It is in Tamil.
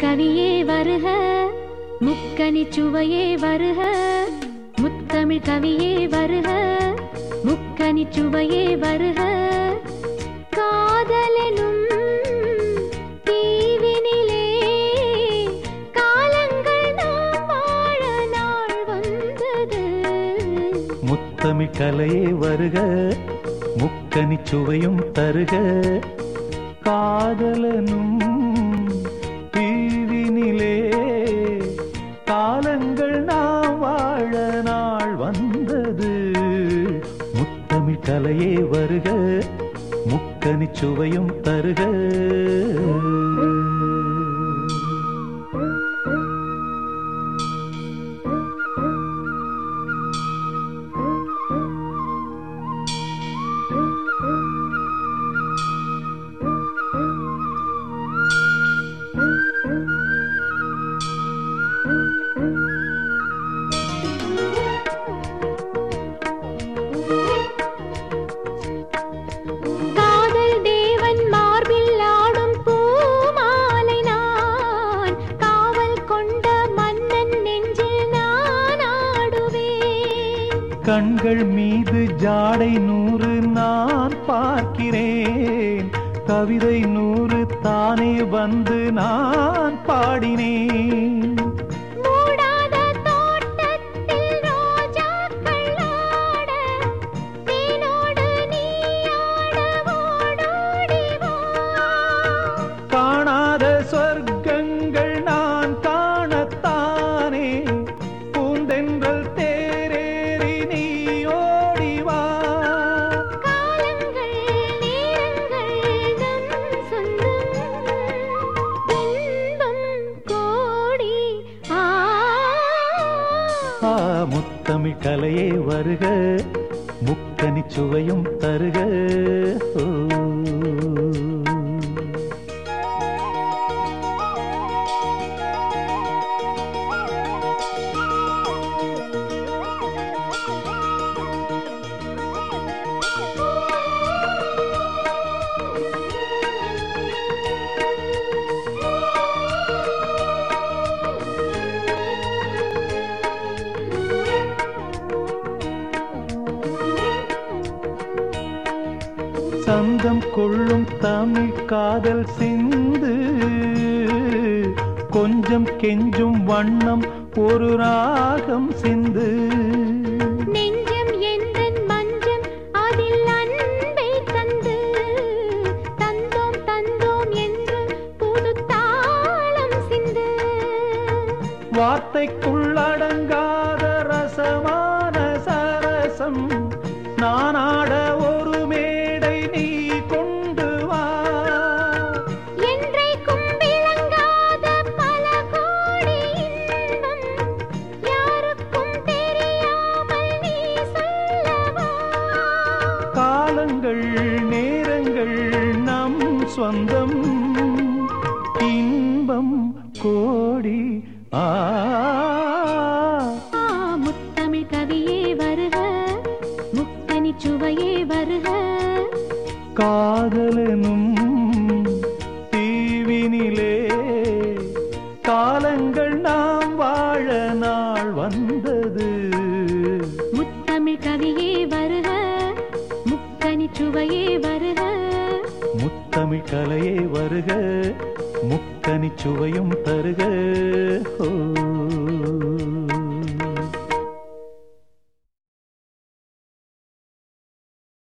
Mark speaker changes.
Speaker 1: கவியே வருக முக்கனி சுவையே வருக முத்தமிழ் கவியே வருக முக்கனி சுவையே வருக. காதலெனும் தீவினிலே காலங்கள் நாம் வாழ நாள் வந்தது.
Speaker 2: முத்தமிழ் கலையே வருக முக்கனி சுவையும் தருக. காதலனும் முக்கனி தருக. கண்கள் மீது ஜாடை நூறு நான் பார்க்கிறேன். கவிதை நூறு தானே வந்து நான் பாடினேன். தமிழ் கலையே வருக முக்கனி சுவையும் தருக ஓ. சந்தம் கொள்ளும் தமிழ் காதல் சிந்து. கொஞ்சம் கெஞ்சும் வண்ணம் ஒரு ராகம் சிந்து.
Speaker 1: நெஞ்சம்
Speaker 2: சொந்தம் இன்பம் கோடி ஆ
Speaker 1: முத்தமிழ் கவியே வருக முக்கனி சுவையே வருக
Speaker 2: காதலனும் தீவினிலே காலங்கள் நாம் வாழ நாள் வந்தது
Speaker 1: முத்தமிழ் கவியே வருக முக்கனி சுவையே
Speaker 2: தமிழ் கலையே வருக முத்தனி சுவையும் தருக. ஓ.